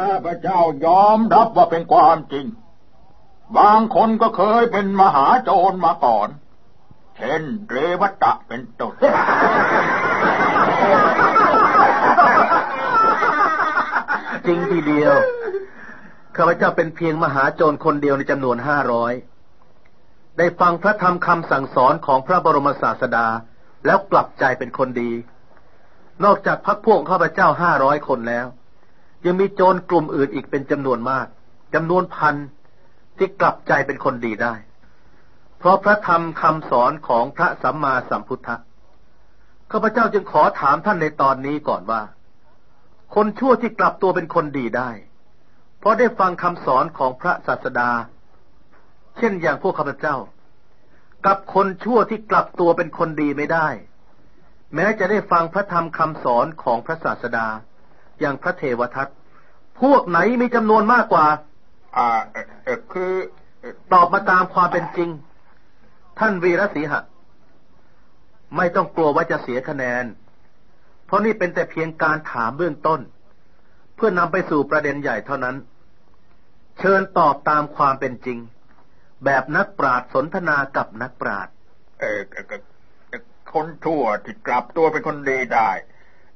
ข้าพเจ้ายอมรับว่าเป็นความจริง บางคนก็เคยเป็นมหาโจรมาก่อน เช่นเรวัตะเป็นต้นจริงทีเดียวข้าพเจ้าเป็นเพียงมหาโจรคนเดียวในจำนวนห้าร้อยได้ฟังพระธรรมคำสั่งสอนของพระบรมศาสดาแล้วกลับใจเป็นคนดี นอกจากพักพวกข้าพเจ้าห้าร้อยคนแล้ว ยังมีโจรกลุ่มอื่นอีกเป็นจำนวนมากจำนวนพันที่กลับใจเป็นคนดีได้ เพราะพระธรรมคำสอนของพระสัมมาสัมพุทธะข้าพเจ้าจึงขอถามท่านในตอนนี้ก่อนว่า คนชั่วที่กลับตัวเป็นคนดีได้ เพราะได้ฟังคำสอนของพระศาสดา เช่นอย่างพวกข้าพเจ้า กับคนชั่วที่กลับตัวเป็นคนดีไม่ได้ แม้จะได้ฟังพระธรรมคำสอนของพระศาสดา อย่างพระเทวทัตพวกไหนมีจำนวนมากกว่า อ่าเออคือตอบมาตามความเป็นจริง ท่านวีรศรีหะ ไม่ต้องกลัวว่าจะเสียคะแนน เพราะนี่เป็นแต่เพียงการถามเบื้องต้น เพื่อนำไปสู่ประเด็นใหญ่เท่านั้น เชิญตอบตามความเป็นจริง แบบนักปราดสนทนากับนักปราดเออคนทั่วที่กลับตัวเป็นคนดีได้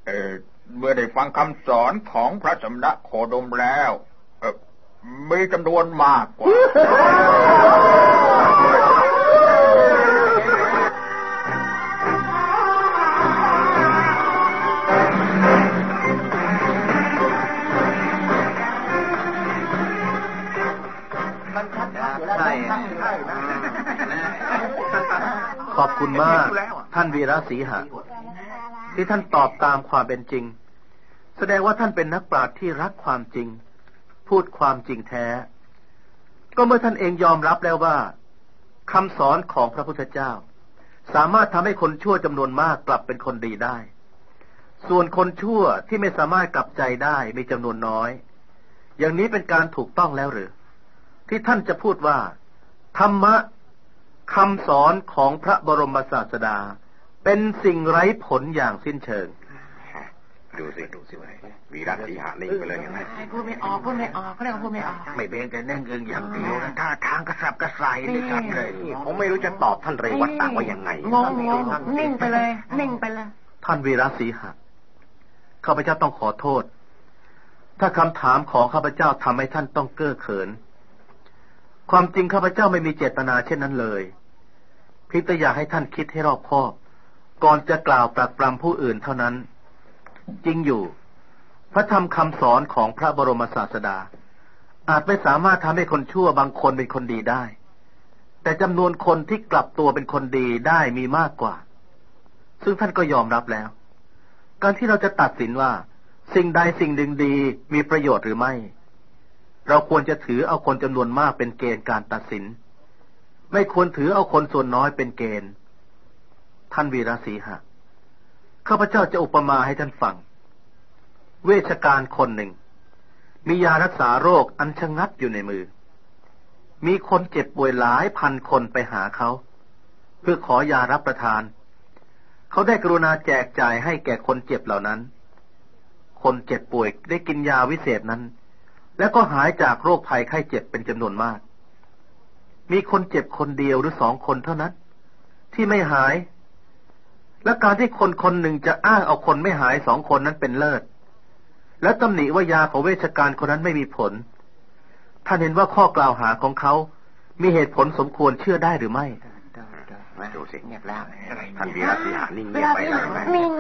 เออ เมื่อได้ฟังคำสอนของพระสมณะโคดมแล้วมีจำนวนมากกว่า ขอบคุณมาก ท่านวีระศรีหะ ที่ท่านตอบตามความเป็นจริง แสดงว่าท่านเป็นนักปราชญ์ที่รักความจริง พูดความจริงแท้ ก็เมื่อท่านเองยอมรับแล้วว่าคำสอนของพระพุทธเจ้า สามารถทำให้คนชั่วจำนวนมากกลับเป็นคนดีได้ ส่วนคนชั่วที่ไม่สามารถกลับใจได้มีจำนวนน้อย อย่างนี้เป็นการถูกต้องแล้วหรือ ที่ท่านจะพูดว่า ธรรมะคำสอนของพระบรมศาสดา เป็นสิ่งไร้ผลอย่างสิ้นเชิง ดูสิดูสิวีรัสีหานิ่งไปเลยเห็นไหมพูดไม่ออกพูดไม่ออกเขาเรียกว่าพูดไม่ออก ไม่เบงแต่นั่งเอิงอย่างเดียวนะท่าทางกระสับกระส่ายนี่ชัดเลยผมไม่รู้จะตอบท่านเรวัตตาว่ายังไงงงงงนิ่งไปเลย นิ่งไปเลย ท่านวีระสีหะข้าพเจ้าต้องขอโทษ ถ้าคำถามของข้าพเจ้าทำให้ท่านต้องเก้อเขิน ความจริงข้าพเจ้าไม่มีเจตนาเช่นนั้นเลยพิจอยากให้ท่านคิดให้รอบคอบ ก่อนจะกล่าวปรักปรำผู้อื่นเท่านั้น จริงอยู่ พระธรรมคำสอนของพระบรมศาสดา อาจไม่สามารถทำให้คนชั่วบางคนเป็นคนดีได้ แต่จำนวนคนที่กลับตัวเป็นคนดีได้มีมากกว่า ซึ่งท่านก็ยอมรับแล้ว การที่เราจะตัดสินว่า สิ่งใดสิ่งหนึ่งดีมีประโยชน์หรือไม่ เราควรจะถือเอาคนจำนวนมากเป็นเกณฑ์การตัดสิน ไม่ควรถือเอาคนส่วนน้อยเป็นเกณฑ์ ท่านวีรศีหะข้าพเจ้าจะอุปมาให้ท่านฟัง เวชการคนหนึ่ง มียารักษาโรคอันชะงัดอยู่ในมือ มีคนเจ็บป่วยหลายพันคนไปหาเขา เพื่อขอยารับประทาน เขาได้กรุณาแจกจ่ายให้แก่คนเจ็บเหล่านั้น คนเจ็บป่วยได้กินยาวิเศษนั้น แล้วก็หายจากโรคภัยไข้เจ็บเป็นจำนวนมาก มีคนเจ็บคนเดียวหรือสองคนเท่านั้น ที่ไม่หาย และการที่คนคนหนึ่งจะอ้างเอาคนไม่หายสองคนนั้นเป็นเลิศ และตำหนิว่ายาของเวชการคนนั้นไม่มีผล ท่านเห็นว่าข้อกล่าวหาของเขา มีเหตุผลสมควรเชื่อได้หรือไม่ดูสิเงียบแล้วท่านวีระสีหานิ่งเงียบไปเลยนิ่ง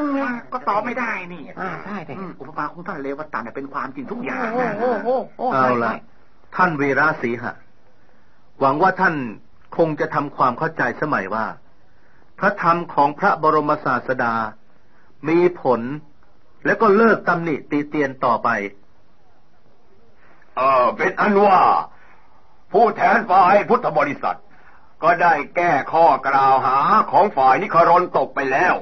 ก็ตอบไม่ได้นี่ใช่แต่อุปมาของท่านเลวตาเนี่ยเป็นความจริงทุกอย่างเอาละท่านวีระสีหะ หวังว่าท่านคงจะทำความเข้าใจสมัยว่าพ ระธรรมของพระบรมศาสดา มีผลแล้วก็เลิกตำหนิตีเตียนต่อไป เออเป็นอันว่า ผู้แทนฝ่ายพุทธบริษัท ก็ได้แก้ข้อกล่าวหาของฝ่ายนิครนตกไปแล้ว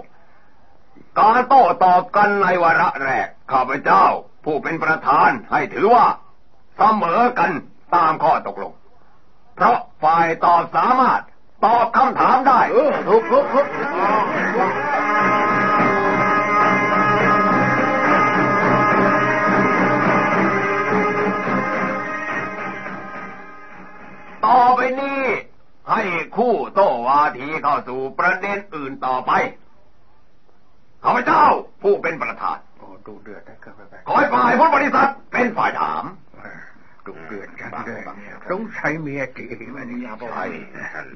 การโต้ตอบกันในวาระแรก ข้าพเจ้า ผู้เป็นประธานให้ถือว่า เสมอกันตามข้อตกลง เพราะฝ่ายตอบสามารถ ตอบคำถามได้ลุกลุกลุกต่อไปนี้ ให้คู่โตวาทีเข้าสู่ประเด็นอื่นต่อไปข้าพเจ้าผู้เป็นประธานโอ้ดูเดือดนะเกิดขอให้ฝ่ายพุทธบริษัทเป็นฝ่ายถาม ดูเดือดจังเลยต้องใช้เมียจีวันนี้ใช่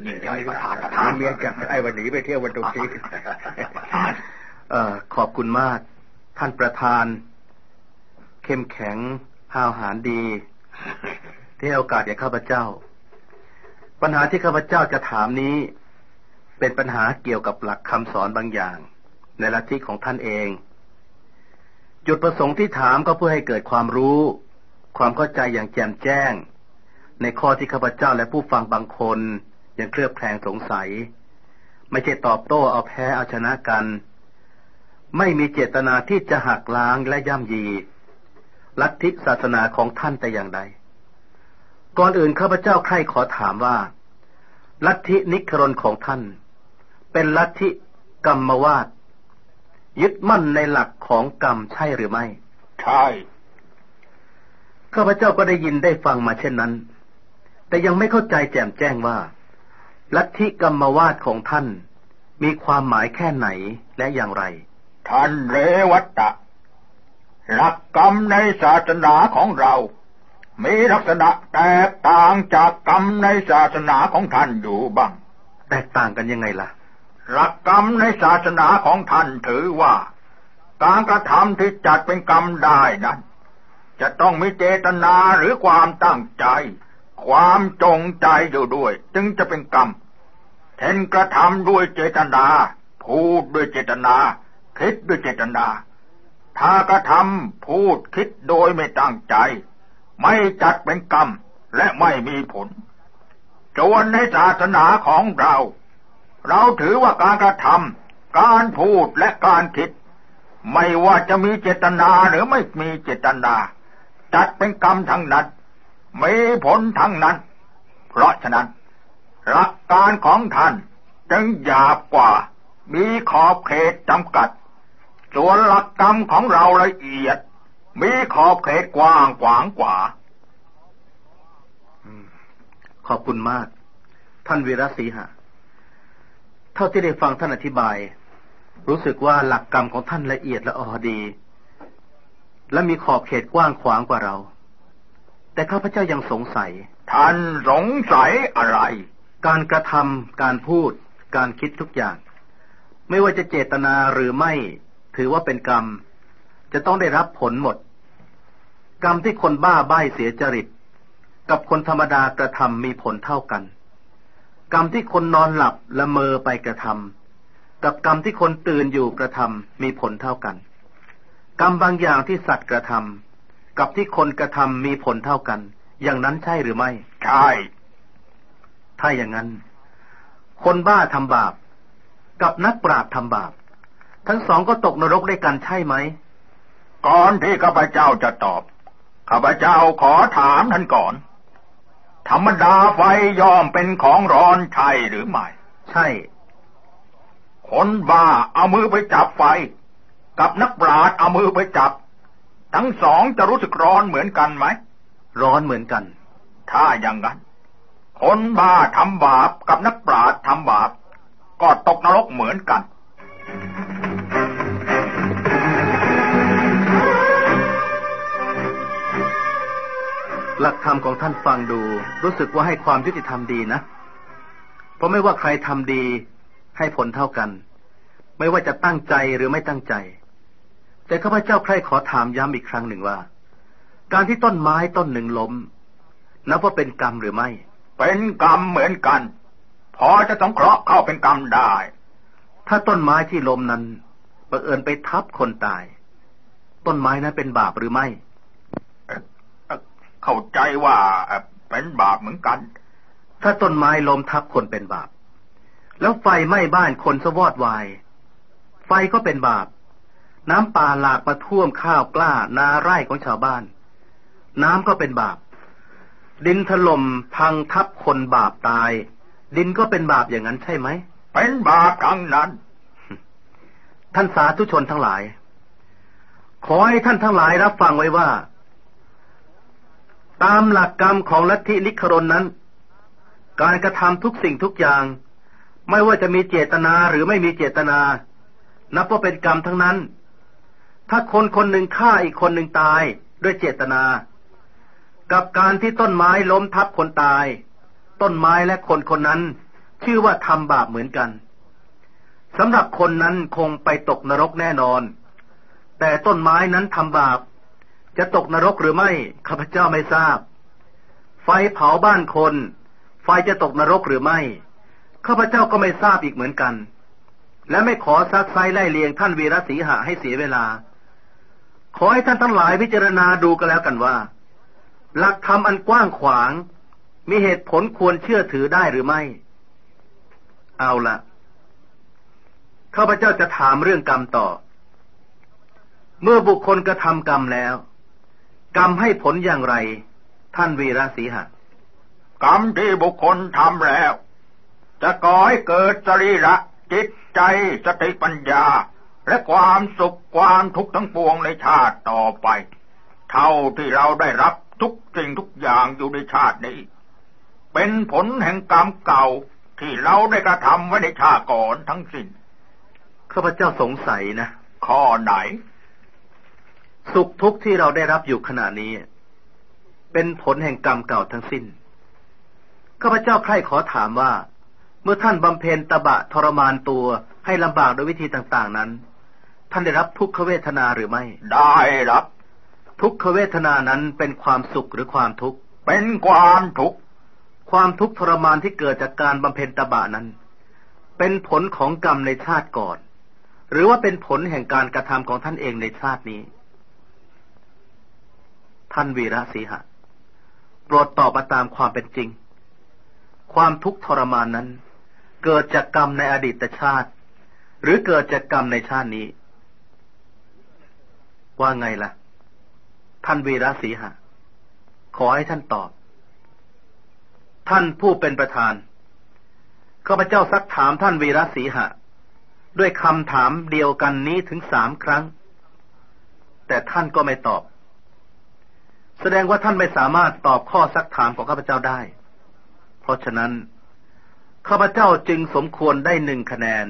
ยิ่งใหญ่ประธานประธาถานมเมียจับไอ้วันนี้ไปเที่ยววันตุกทีเอ่อขอบคุณมาก ท่านประธาน เข้มแข็งห้าวหาญดี ที่ให้โอกาสแก่ข้าพเจ้า ปัญหาที่ข้าพเจ้าจะถามนี้ เป็นปัญหาเกี่ยวกับหลักคำสอนบางอย่าง ในลัทธิของท่านเอง จุดประสงค์ที่ถามก็เพื่อให้เกิดความรู้ ความเข้าใจอย่างแจ่มแจ้ง ในข้อที่ข้าพเจ้าและผู้ฟังบางคนยังเคลือบแคลงสงสัย ไม่ใช่ตอบโต้เอาแพ้เอาชนะกัน ไม่มีเจตนาที่จะหักล้างและย่ำยี ลัทธิศาสนาของท่านแต่อย่างใด ก่อนอื่นข้าพเจ้าใคร่ขอถามว่า ลัทธินิครนของท่าน เป็นลัทธิกรรมวาดยึดมั่นในหลักของกรรมใช่หรือไม่ ใช่ ข้าพเจ้าก็ได้ยินได้ฟังมาเช่นนั้น แต่ยังไม่เข้าใจแจ่มแจ้งว่า ลัทธิกรรมวาดของท่านมีความหมายแค่ไหนและอย่างไร ท่านเรวัตตะ หลักกรรมในศาสนาของเรา มีลักษณะแตกต่างจากกรรมในศาสนาของท่านอยู่บ้าง แตกต่างกันยังไงล่ะ หลักกรรมในศาสนาของท่านถือว่า การกระทำที่จัดเป็นกรรมได้นั้น จะต้องมีเจตนาหรือความตั้งใจ ความจงใจอยู่ด้วย จึงจะเป็นกรรมเช่นกระทำด้วยเจตนา พูดด้วยเจตนา คิดด้วยเจตนา ถ้ากระทำพูดคิดโดยไม่ตั้งใจ ไม่จัดเป็นกรรมและไม่มีผลจวนในศาสนาของเรา เราถือว่าการกระทำการพูดและการคิด ไม่ว่าจะมีเจตนาหรือไม่มีเจตนา จัดเป็นกรรมทั้งนั้นมีผลทั้งนั้น เพราะฉะนั้น หลักการของท่านจึงหยาบกว่า มีขอบเขตจำกัด ส่วนหลักกรรมของเราละเอียด มีขอบเขตกว้างขวางกว่า ขอบคุณมาก ท่านวีรศรีหะ เท่าที่ได้ฟังท่านอธิบาย รู้สึกว่าหลักกรรมของท่านละเอียดและออดี และมีขอบเขตกว้างขวางกว่าเรา แต่ข้าพเจ้ายังสงสัย ท่านสงสัยอะไร การกระทำการพูด การคิดทุกอย่าง ไม่ว่าจะเจตนาหรือไม่ ถือว่าเป็นกรรม จะต้องได้รับผลหมด กรรมที่คนบ้าใบ้เสียจริต กับคนธรรมดากระทำมีผลเท่ากัน กรรมที่คนนอนหลับละเมอไปกระทำกับกรรมที่คนตื่นอยู่กระทำมีผลเท่ากัน กรรมบางอย่างที่สัตว์กระทำกับที่คนกระทำมีผลเท่ากัน อย่างนั้นใช่หรือไม่ใช่ถ้าอย่างนั้น คนบ้าทำบาป กับนักปราชญ์ทำบาป ทั้งสองก็ตกนรกด้วยกันใช่ไหมก่อนที่ข้าพเจ้าจะตอบข้าพเจ้าขอถามท่านก่อน ธรรมดาไฟย่อมเป็นของร้อนใช่หรือไม่ ใช่ คนบ้าเอามือไปจับไฟ กับนักปราชญ์เอามือไปจับ ทั้งสองจะรู้สึกร้อนเหมือนกันไหม ร้อนเหมือนกัน ถ้าอย่างนั้น คนบ้าทำบาปกับนักปราชญ์ทำบาป ก็ตกนรกเหมือนกันหลักธรรมของท่านฟังดู รู้สึกว่าให้ความยุติธรรมดีนะ เพราะไม่ว่าใครทำดี ให้ผลเท่ากัน ไม่ว่าจะตั้งใจหรือไม่ตั้งใจ แต่ข้าพเจ้าใครขอถามย้ำอีกครั้งหนึ่งว่า การที่ต้นไม้ต้นหนึ่งล้มนับว่าเป็นกรรมหรือไม่ เป็นกรรมเหมือนกัน พอจะสงเคราะห์เข้าเป็นกรรมได้ ถ้าต้นไม้ที่ล้มนั้นบังเอิญไปทับคนตาย ต้นไม้นั้นเป็นบาปหรือไม่ เข้าใจว่าเอ่อเป็นบาปเหมือนกัน ถ้าต้นไม้ล้มทับคนเป็นบาป แล้วไฟไหม้บ้านคนสวอดวาย ไฟก็เป็นบาป น้ำป่าหลากมาท่วมข้าวกล้า นาไร่ของชาวบ้าน น้ำก็เป็นบาป ดินถล่มพังทับคนบาปตาย ดินก็เป็นบาปอย่างนั้นใช่ไหม เป็นบาปทั้งนั้น ท่านสาธุชนทั้งหลาย ขอให้ท่านทั้งหลายรับฟังไว้ว่า ตามหลักกรรมของลัทธินิครนนั้น การกระทำทุกสิ่งทุกอย่าง ไม่ว่าจะมีเจตนาหรือไม่มีเจตนา นับว่าเป็นกรรมทั้งนั้น ถ้าคนคนหนึ่งฆ่าอีกคนหนึ่งตายด้วยเจตนา กับการที่ต้นไม้ล้มทับคนตาย ต้นไม้และคนคนนั้น ชื่อว่าทำบาปเหมือนกันสำหรับคนนั้นคงไปตกนรกแน่นอน แต่ต้นไม้นั้นทำบาป จะตกนรกหรือไม่ข้าพเจ้าไม่ทราบ ไฟเผาบ้านคน ไฟจะตกนรกหรือไม่ข้าพเจ้าก็ไม่ทราบอีกเหมือนกัน และไม่ขอซักไซไล่เลียงท่านวีรศีหะให้เสียเวลา ขอให้ท่านทั้งหลายพิจารณาดูกันแล้วกันว่า หลักธรรมอันกว้างขวาง มีเหตุผลควรเชื่อถือได้หรือไม่ เอาละข้าพเจ้าจะถามเรื่องกรรมต่อ เมื่อบุคคลกระทำกรรมแล้ว กรรมให้ผลอย่างไร ท่านวีระศีหะกรรมที่บุคคลทำแล้ว จะก่อให้เกิดสรีระจิตใจสติปัญญา และความสุขความทุกข์ทั้งปวงในชาติต่อไป เท่าที่เราได้รับทุกสิ่งทุกอย่างอยู่ในชาตินี้ เป็นผลแห่งกรรมเก่าที่เราได้กระทำไว้ในชาติก่อนทั้งสิ้นข้าพเจ้าสงสัยนะ ข้อไหน สุขทุกข์ที่เราได้รับอยู่ขณะนี้ เป็นผลแห่งกรรมเก่าทั้งสิ้นข้าพเจ้าใคร่ขอถามว่า เมื่อท่านบำเพ็ญตบะทรมานตัวให้ลำบากโดยวิธีต่างๆนั้น ท่านได้รับทุกขเวทนาหรือไม่ ได้รับ ทุกขเวทนานั้นเป็นความสุขหรือความทุกข์ เป็นความทุกข์ ความทุกข์ทรมานที่เกิดจากการบำเพ็ญตบะนั้น เป็นผลของกรรมในชาติก่อน หรือว่าเป็นผลแห่งการกระทำของท่านเองในชาตินี้ ท่านวีระสีหะ โปรดตอบมาตามความเป็นจริง ความทุกข์ทรมานนั้น เกิดจากกรรมในอดีตชาติ หรือเกิดจากกรรมในชาตินี้ ว่าไงล่ะ ท่านวีระสีหะ ขอให้ท่านตอบ ท่านผู้เป็นประธานข้าพเจ้าซักถามท่านวีระสีหะ ด้วยคำถามเดียวกันนี้ถึงสามครั้ง แต่ท่านก็ไม่ตอบ แสดงว่าท่านไม่สามารถตอบข้อซักถามของข้าพเจ้าได้ เพราะฉะนั้นข้าพเจ้าจึงสมควรได้หนึ่งคะแนน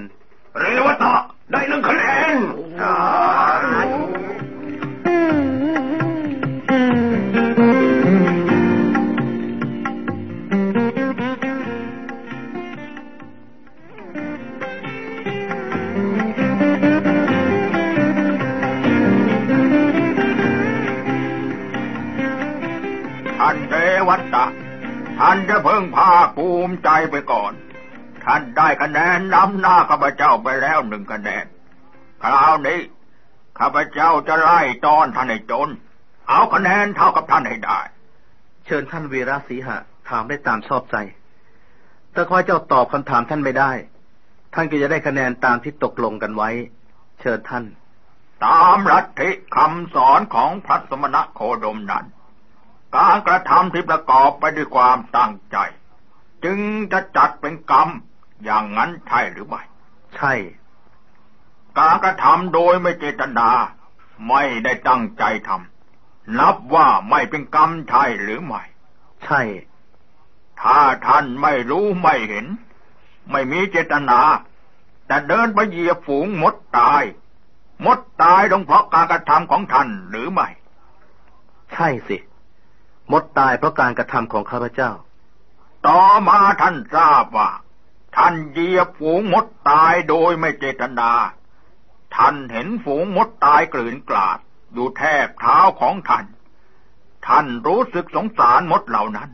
เรวตะได้หนึ่งคะแนน วัตตะท่านจะเพิ่งภาคภูมิใจไปก่อน ท่านได้คะแนนนำหน้าข้าพเจ้าไปแล้วหนึ่งคะแนน คราวนี้ข้าพเจ้าจะไล่ตอนท่านให้จน เอาคะแนนเท่ากับท่านให้ได้ เชิญท่านวีระสีหะถามได้ตามชอบใจถ้าข้อเจ้าตอบคำถามท่านไม่ได้ ท่านก็จะได้คะแนนตามที่ตกลงกันไว้ เชิญท่าน ตามลัทธิคำสอนของพระสมณะโคดมนั้น การกระทำที่ประกอบไปด้วยความตั้งใจ จึงจะจัดเป็นกรรมอย่างนั้นใช่หรือไม่ ใช่ การกระทำโดยไม่เจตนา ไม่ได้ตั้งใจทำนับว่าไม่เป็นกรรมใช่หรือไม่ ใช่ ถ้าท่านไม่รู้ไม่เห็น ไม่มีเจตนา แต่เดินไปเหยียบฝูงมดตาย มดตายลงเพราะการกระทำของท่านหรือไม่ ใช่สิ มดตายเพราะการกระทำของข้าพเจ้า ต่อมาท่านทราบว่า ท่านเหยียบฝูงมดตายโดยไม่เจตนา ท่านเห็นฝูงมดตายกลืนกลาดอยู่แทบเท้าของท่าน ท่านรู้สึกสงสารมดเหล่านั้น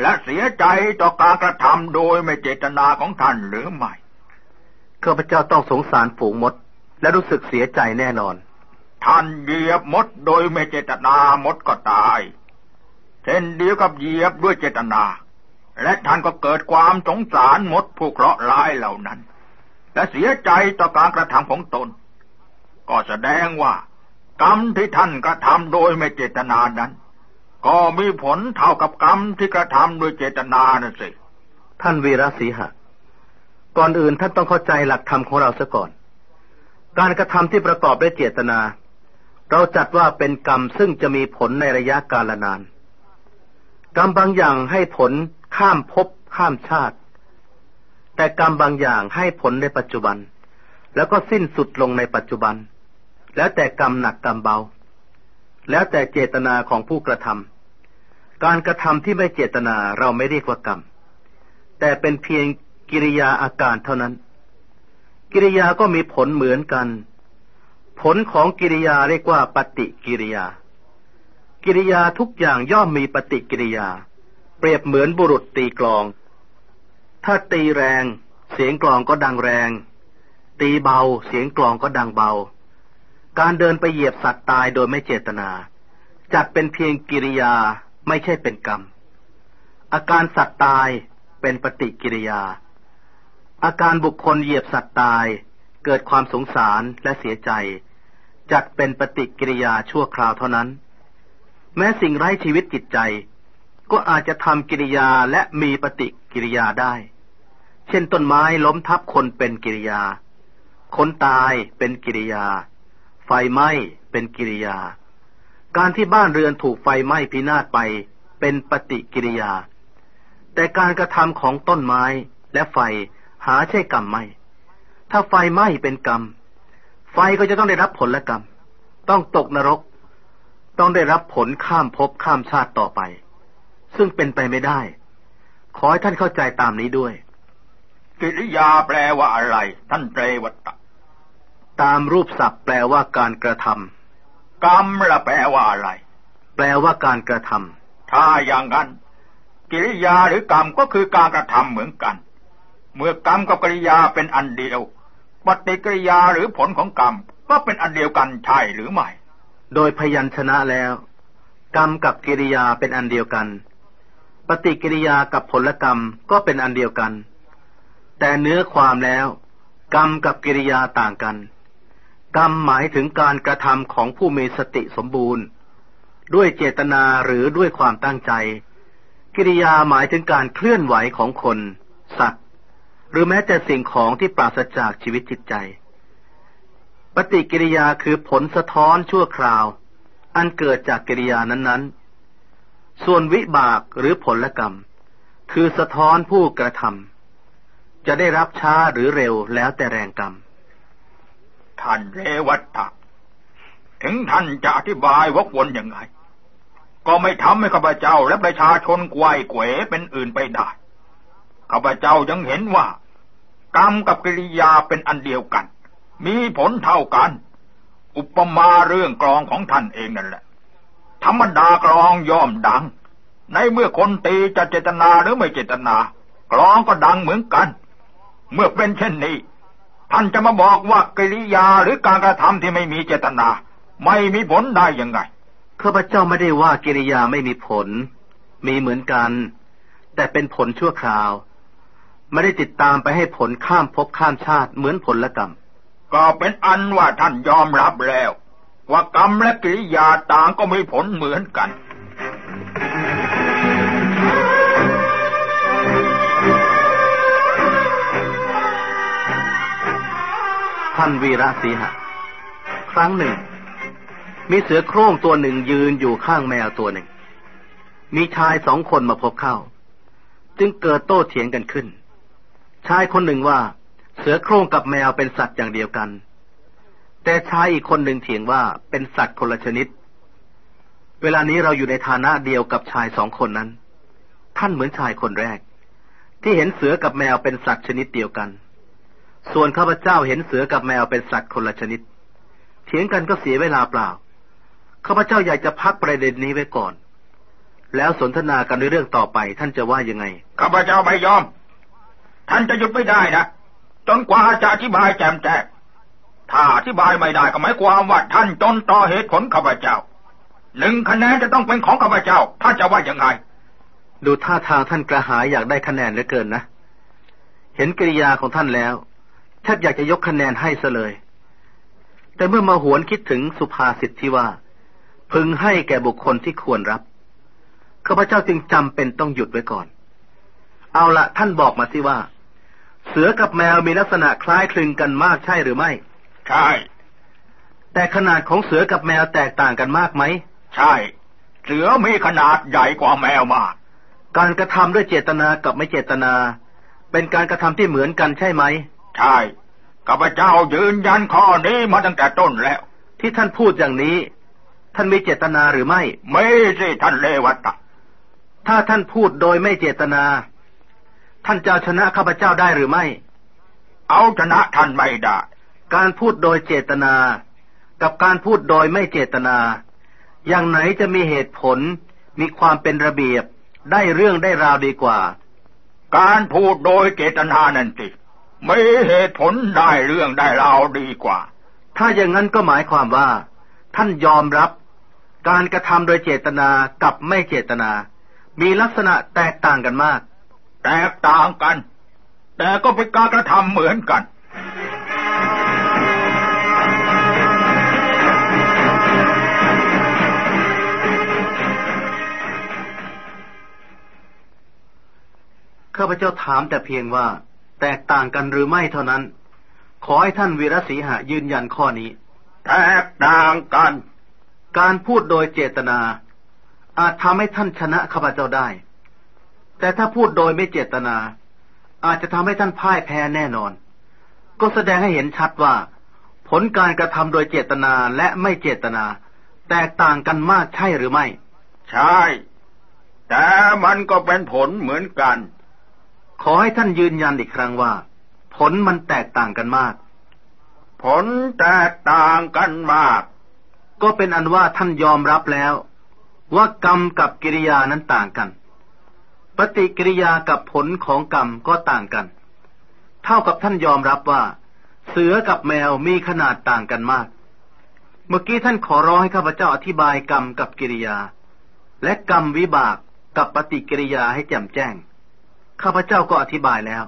และเสียใจต่อการกระทำโดยไม่เจตนาของท่านหรือไม่ข้าพเจ้าต้องสงสารฝูงมด และรู้สึกเสียใจแน่นอน ท่านเหยียบมดโดยไม่เจตนามดก็ตายเช่นเดียวกับเหยียบด้วยเจตนา และท่านก็เกิดความสงสารมดผู้เคราะห์ร้ายเหล่านั้น และเสียใจต่อการกระทำของตน ก็แสดงว่ากรรมที่ท่านกระทำโดยไม่เจตนานั้น ก็มีผลเท่ากับกรรมที่กระทำโดยเจตนานั่นสิ ท่านวีระสีหะ ก่อนอื่นท่านต้องเข้าใจหลักธรรมของเราซะก่อน การกระทำที่ประกอบด้วยเจตนา เราจัดว่าเป็นกรรมซึ่งจะมีผลในระยะกาลนาน กรรมบางอย่างให้ผลข้ามภพข้ามชาติ แต่กรรมบางอย่างให้ผลในปัจจุบัน แล้วก็สิ้นสุดลงในปัจจุบัน แล้วแต่กรรมหนักกรรมเบา แล้วแต่เจตนาของผู้กระทำการกระทำที่ไม่เจตนาเราไม่เรียกว่ากรรม แต่เป็นเพียงกิริยาอาการเท่านั้น กิริยาก็มีผลเหมือนกัน ผลของกิริยาเรียกว่าปฏิกิริยา กิริยาทุกอย่างย่อมมีปฏิกิริยา เปรียบเหมือนบุรุษตีกลอง ถ้าตีแรง เสียงกลองก็ดังแรง ตีเบา เสียงกลองก็ดังเบา การเดินไปเหยียบสัตว์ตายโดยไม่เจตนา จัดเป็นเพียงกิริยาไม่ใช่เป็นกรรม อาการสัตว์ตายเป็นปฏิกิริยา อาการบุคคลเหยียบสัตว์ตาย เกิดความสงสารและเสียใจ จัดเป็นปฏิกิริยาชั่วคราวเท่านั้น แม้สิ่งไร้ชีวิตจิตใจ ก็อาจจะทำกิริยาและมีปฏิกิริยาได้ เช่นต้นไม้ล้มทับคนเป็นกิริยา คนตายเป็นกิริยา ไฟไหม้เป็นกิริยา การที่บ้านเรือนถูกไฟไหม้พินาศไปเป็นปฏิกิริยา แต่การกระทำของต้นไม้และไฟหาใช่กรรมไม่ ถ้าไฟไหม้เป็นกรรม ไฟก็จะต้องได้รับผลและกรรม ต้องตกนรก ต้องได้รับผลข้ามภพข้ามชาติต่อไป ซึ่งเป็นไปไม่ได้ ขอให้ท่านเข้าใจตามนี้ด้วย กิริยาแปลว่าอะไร ท่านเตรวัตตะตามรูปศัพท์แปลว่าการกระทำกรรมละแปลว่าอะไร แปลว่าการกระทำถ้าอย่างนั้น กิริยาหรือกรรมก็คือการกระทำเหมือนกัน เมื่อกรรมกับกิริยาเป็นอันเดียวปฏิกิริยาหรือผลของกรรมก็เป็นอันเดียวกันใช่หรือไม่ โดยพยัญชนะแล้ว กรรมกับกิริยาเป็นอันเดียวกัน ปฏิกิริยากับผลกรรมก็เป็นอันเดียวกัน แต่เนื้อความแล้ว กรรมกับกิริยาต่างกัน กรรมหมายถึงการกระทำของผู้มีสติสมบูรณ์ ด้วยเจตนาหรือด้วยความตั้งใจ กิริยาหมายถึงการเคลื่อนไหวของคน สัตว์ หรือแม้แต่สิ่งของที่ปราศจากชีวิตจิตใจ ปฏิกิริยาคือผลสะท้อนชั่วคราว อันเกิดจากกิริยานั้นๆ ส่วนวิบากหรือผลกรรม คือสะท้อนผู้กระทำจะได้รับช้าหรือเร็วแล้วแต่แรงกรรม ท่านเรวัตถะถึงท่านจะอธิบายวกวนยังไง ก็ไม่ทำให้ข้าพเจ้าและประชาชนกวยเขวเป็นอื่นไปได้ ข้าพเจ้ายังเห็นว่า กรรมกับกิริยาเป็นอันเดียวกัน มีผลเท่ากัน อุปมาเรื่องกลองของท่านเองนั่นแหละ ธรรมดากลองย่อมดัง ในเมื่อคนตีจะเจตนาหรือไม่เจตนา กลองก็ดังเหมือนกัน เมื่อเป็นเช่นนี้ ท่านจะมาบอกว่ากิริยาหรือการกระทำที่ไม่มีเจตนา ไม่มีผลได้ยังไงข้าพเจ้าไม่ได้ว่ากิริยาไม่มีผล มีเหมือนกัน แต่เป็นผลชั่วคราว ไม่ได้ติดตามไปให้ผลข้ามภพข้ามชาติเหมือนผลละกรรม ก็เป็นอันว่าท่านยอมรับแล้ว ว่ากรรมและกิริยาต่างก็มีผลเหมือนกันท่านวีระสีหะครั้งหนึ่ง มีเสือโคร่งตัวหนึ่งยืนอยู่ข้างแมวตัวหนึ่ง มีชายสองคนมาพบเข้า จึงเกิดโต้เถียงกันขึ้น ชายคนหนึ่งว่า เสือโคร่งกับแมวเป็นสัตว์อย่างเดียวกัน แต่ชายอีกคนหนึ่งเถียงว่าเป็นสัตว์คนละชนิด เวลานี้เราอยู่ในฐานะเดียวกับชายสองคนนั้น ท่านเหมือนชายคนแรก ที่เห็นเสือกับแมวเป็นสัตว์ชนิดเดียวกัน ส่วนข้าพเจ้าเห็นเสือกับแมวเป็นสัตว์คนละชนิด เถียงกันก็เสียเวลาเปล่า ข้าพเจ้าอยากจะพักประเด็นนี้ไว้ก่อน แล้วสนทนากันในเรื่องต่อไปท่านจะว่ายังไง ข้าพเจ้าไม่ยอม ท่านจะหยุดไม่ได้นะ จนกว่าจะอธิบายแจมแจ้งถ้าอธิบายไม่ได้ก็หมายความว่าท่านจนต่อเหตุผลข้าพเจ้า หนึ่งคะแนนจะต้องเป็นของข้าพเจ้า ท่านจะว่ายังไง ดูท่าทางท่านกระหายอยากได้คะแนนเหลือเกินนะ เห็นกิริยาของท่านแล้วแทบอยากจะยกคะแนนให้ซะเลย แต่เมื่อมาหวนคิดถึงสุภาษิตที่ว่า พึงให้แก่บุคคลที่ควรรับข้าพเจ้าจึงจำเป็นต้องหยุดไว้ก่อน เอาละท่านบอกมาสิว่า เสือกับแมวมีลักษณะคล้ายคลึงกันมากใช่หรือไม่ ใช่ แต่ขนาดของเสือกับแมวแตกต่างกันมากไหม ใช่ เสือมีขนาดใหญ่กว่าแมวมาก การกระทำด้วยเจตนากับไม่เจตนา เป็นการกระทำที่เหมือนกันใช่ไหม ใช่ข้าพเจ้ายืนยันข้อนี้มาตั้งแต่ต้นแล้ว ที่ท่านพูดอย่างนี้ ท่านมีเจตนาหรือไม่ ไม่สิท่านเลวตะถ้าท่านพูดโดยไม่เจตนา ท่านจะเอาชนะข้าพเจ้าได้หรือไม่ เอาชนะท่านไม่ได้ การพูดโดยเจตนา กับการพูดโดยไม่เจตนา อย่างไหนจะมีเหตุผล มีความเป็นระเบียบ ได้เรื่องได้ราวดีกว่า การพูดโดยเจตนานั่นสิไม่เหตุผลได้เรื่องได้ราวดีกว่า ถ้าอย่างนั้นก็หมายความว่า ท่านยอมรับการกระทำโดยเจตนากับไม่เจตนา มีลักษณะแตกต่างกันมาก แตกต่างกัน แต่ก็เป็นการกระทำเหมือนกันข้าพเจ้าถามแต่เพียงว่า แตกต่างกันหรือไม่เท่านั้น ขอให้ท่านวีรศรีหะยืนยันข้อนี้ แตกต่างกัน การพูดโดยเจตนา อาจทำให้ท่านชนะข้าพเจ้าได้ แต่ถ้าพูดโดยไม่เจตนา อาจจะทำให้ท่านพ่ายแพ้แน่นอน ก็แสดงให้เห็นชัดว่า ผลการกระทำโดยเจตนาและไม่เจตนา แตกต่างกันมากใช่หรือไม่ ใช่ แต่มันก็เป็นผลเหมือนกัน ขอให้ท่านยืนยันอีกครั้งว่า ผลมันแตกต่างกันมาก ผลแตกต่างกันมาก ก็เป็นอันว่าท่านยอมรับแล้ว ว่ากรรมกับกิริยานั้นต่างกัน ปฏิกิริยากับผลของกรรมก็ต่างกัน เท่ากับท่านยอมรับว่า เสือกับแมวมีขนาดต่างกันมาก เมื่อกี้ท่านขอร้องให้ข้าพเจ้าอธิบายกรรมกับกิริยา และกรรมวิบากกับปฏิกิริยาให้แจ่มแจ้ง ข้าพเจ้าก็อธิบายแล้ว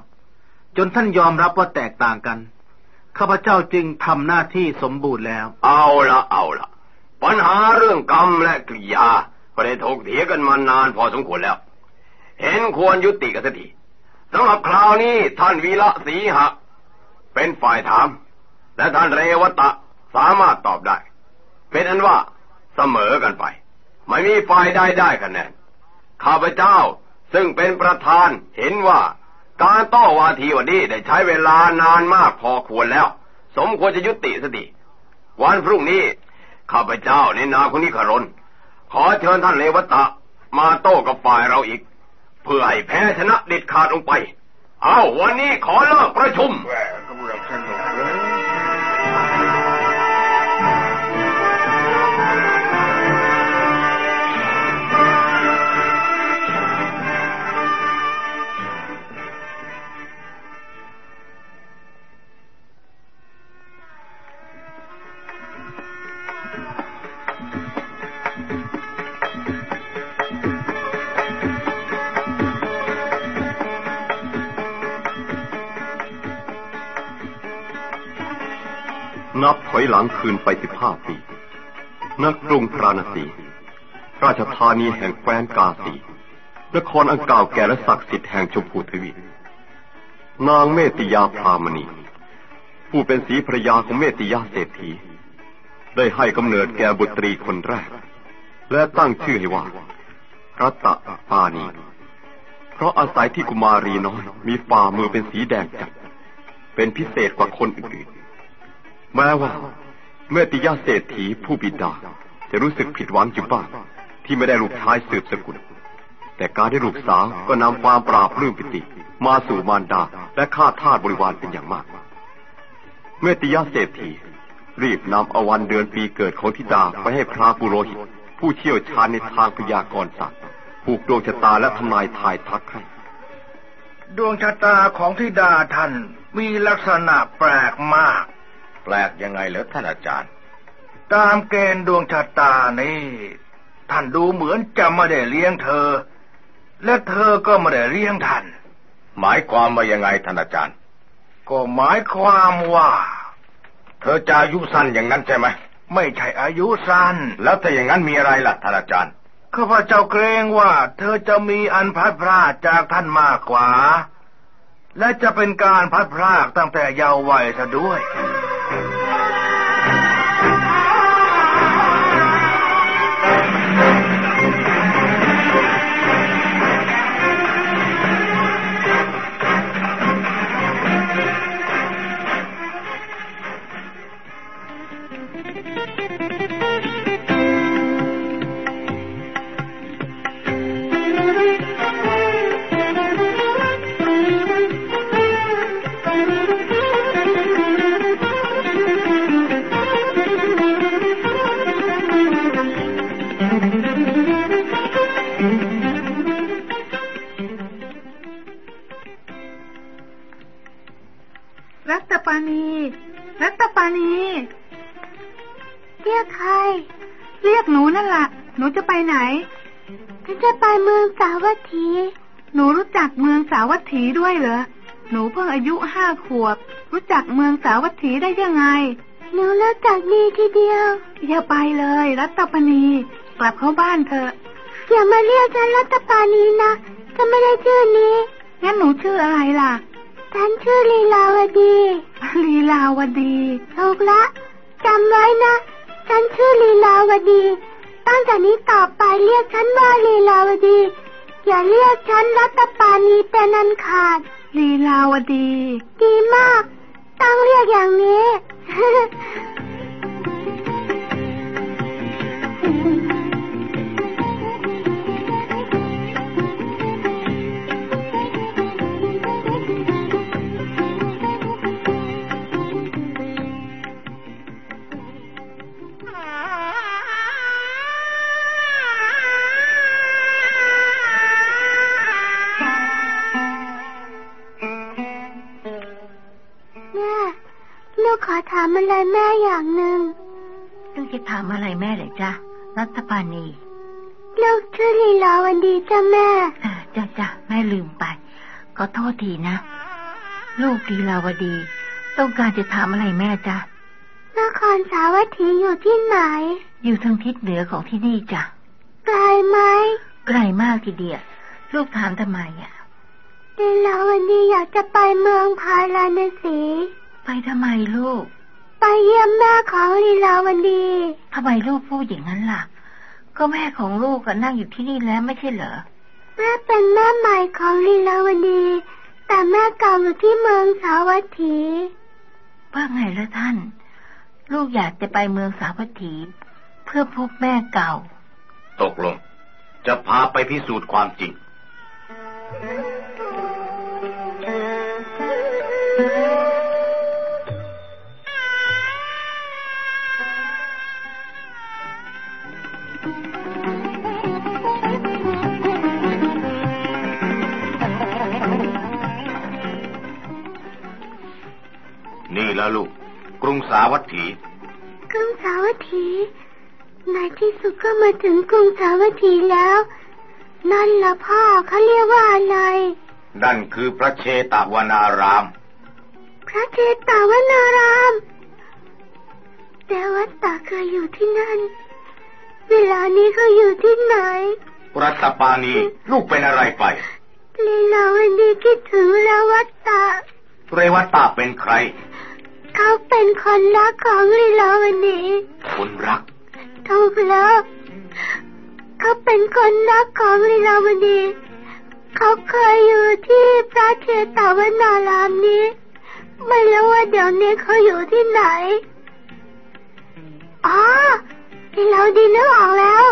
จนท่านยอมรับว่าแตกต่างกัน ข้าพเจ้าจึงทำหน้าที่สมบูรณ์แล้ว เอาละเอาละปัญหาเรื่องกรรมและกิริยาก็ได้ถกเถียงกันมานานพอสมควรแล้ว เห็นควรยุติกันสักทีสำหรับคราวนี้ท่านวีระศรีหะ เป็นฝ่ายถาม และท่านเรวตะสามารถตอบได้ เป็นอันว่าเสมอกันไป ไม่มีฝ่ายใดได้คะแนนข้าพเจ้าซึ่งเป็นประธานเห็นว่าการโต้วาทีวันนี้ได้ใช้เวลานานมากพอควรแล้ว สมควรจะยุติสติวันพรุ่งนี้ข้าพเจ้าในนามของนิครนขอเชิญท่านเลวตะ มาโต้กับฝ่ายเราอีก เพื่อให้แพ้ชนะเด็ดขาดลงไป เอาวันนี้ขอเลิกประชุมนับถอย หลังคืนไปสิบห้าปีณกรุงพราณสี ราชธานีแห่งแคว้นกาสี นครอันเก่าแก่และศักดิ์สิทธิ์แห่งชมพูทวีปนางเมติยาพรามณี ผู้เป็นสีภรยาของเมติยาเศรษฐี ได้ให้กำเนิดแก่บุตรีคนแรก และตั้งชื่อให้ว่า รัตตปานีเพราะอาศัยที่กุมารีน้อยมีฝ่ามือเป็นสีแดงจัดเป็นพิเศษกว่าคนอื่น แม้ว่า เมื่อติยาเศรษฐีผู้บิดา จะรู้สึกผิดหวังอยู่บ้างที่ไม่ได้ลูกชายสืบสกุล แต่การได้ลูกสาวก็นำความปราบปลื้มปิติ มาสู่มารดาและข้าทาสบริวารเป็นอย่างมาก เมื่อติยาเศรษฐีรีบนำเอาวันเดือนปีเกิดของธิดาไปให้พระปุโรหิต ผู้เชี่ยวชาญในทางพยากรณ์ศาสตร์ผูกดวงชะตาและทำนายทายทักให้ดวงชะตาของธิดาท่านมีลักษณะแปลกมาก แปลกยังไงเหรอท่านอาจารย์ ตามเกณฑ์ดวงชะตานี่ ท่านดูเหมือนจะไม่ได้เลี้ยงเธอ และเธอก็ไม่ได้เลี้ยงท่าน หมายความว่ายังไงท่านอาจารย์ ก็หมายความว่า เธอจะอายุสั้นอย่างนั้นใช่ไหมไม่ใช่อายุสั้น แล้วถ้าอย่างนั้นมีอะไรล่ะท่านอาจารย์ข้าพเจ้าเกรงว่า เธอจะมีอันพัดพรากจากท่านมากกว่า และจะเป็นการพัดพรากตั้งแต่เยาว์วัยซะด้วย ตถีด้วยเหรอ หนูเพิ่งอายุห้าขวบ รู้จักเมืองสาวัตถีได้ยังไง หนูรู้จักดีทีเดียว อย่าไปเลย รัตปณี กลับเข้าบ้านเถอะอย่ามาเรียกฉันรัตปานีนะฉันไม่ได้ชื่อนี้ งั้นหนูชื่ออะไรล่ะ ฉันชื่อลีลาวดีลีลาวดีถูกละจำไว้นะ ฉันชื่อลีลาวดี ตั้งแต่นี้ต่อไปเรียกฉันว่าลีลาวดี อย่าเรียกฉันรัตปานีเป็นอันขาด ลีลาวดี ดีมาก ต้องเรียกอย่างนี้ ลูกขอถามอะไรแม่อย่างหนึ่งลูกจะถามอะไรแม่เลยจ้ะรัตปานีลูกชื่อลีลาวันดีจ้ะแม่เออจ้ะจ้ะแม่ลืมไป ขอโทษทีนะ ลูกลีลาวดี ต้องการจะถามอะไรแม่จ้ะนครสาวัตถีอยู่ที่ไหน อยู่ทางทิศเหนือของที่นี่จ้ะไกลไหมไกลมากทีเดียวลูกถามทำไมอะลีลาวันดีอยากจะไปเมืองพาราณสี ไปทำไมลูก ไปเยี่ยมแม่ของลีลาวันดีทำไมลูกพูดอย่างนั้นล่ะ ก็แม่ของลูกก็นั่งอยู่ที่นี่แล้วไม่ใช่เหรอแม่เป็นแม่ใหม่ของลีลาวันดี แต่แม่เก่าอยู่ที่เมืองสาวัตถีว่าไงละท่าน ลูกอยากจะไปเมืองสาวัตถี เพื่อพบแม่เก่า ตกลง จะพาไปพิสูจน์ความจริง สาวัตถี กรุงสาวัตถีในที่สุดก็มาถึงกรุงสาวัตถีแล้ว นั่นละพ่อเขาเรียกว่าอะไร นั่นคือพระเชตวนาราม พระเจตาวนารามแต่วัตตาเคยอยู่ที่นั่น เวลานี้เขาอยู่ที่ไหนรัตปานีลูกเป็นอะไรไปลีลาวันดีคิดถึงแล้ววัตตา เรวัตตาเป็นใคร เขาเป็นคนรักของลีลาวันดีคนรัก ถูกแล้วเขาเป็นคนรักของลีลาวดี เขาเคยอยู่ที่พระเชตวนารามนี้ ไม่รู้ว่าเดี๋ยวนี้เขาอยู่ที่ไหน อ๋อลีลาวดีนึกออกแล้ว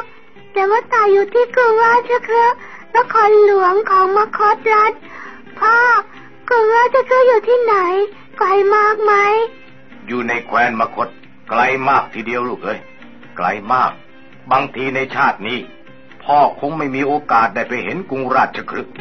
แต่ว่าตายอยู่ที่กรุงราชคฤห์นครหลวงของมคตรัฐพ่อกรุงราชคฤห์อยู่ที่ไหน ไกลมากไหม อยู่ในแคว้นมคต ไกลมากทีเดียวลูกเอ้ยไกลมาก บางทีในชาตินี้ พ่อคงไม่มีโอกาสได้ไปเห็นกรุงราชคฤห์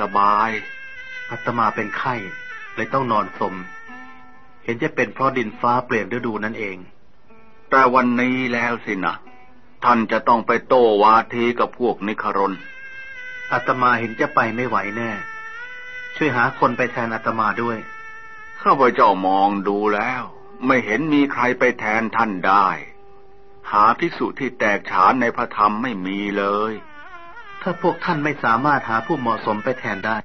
สบายอาตมาเป็นไข้เลยต้องนอนสม เห็นจะเป็นเพราะดินฟ้าเปลี่ยนฤดูนั่นเอง แต่วันนี้แล้วสินะท่านจะต้องไปโต้วาทีกับพวกนิครนอาตมาเห็นจะไปไม่ไหวแน่ ช่วยหาคนไปแทนอาตมาด้วย ข้าพเจ้ามองดูแล้ว ไม่เห็นมีใครไปแทนท่านได้ หาพิสุที่แตกฉานในพระธรรมไม่มีเลย ถ้าพวกท่านไม่สามารถหาผู้เหมาะสมไปแทนได้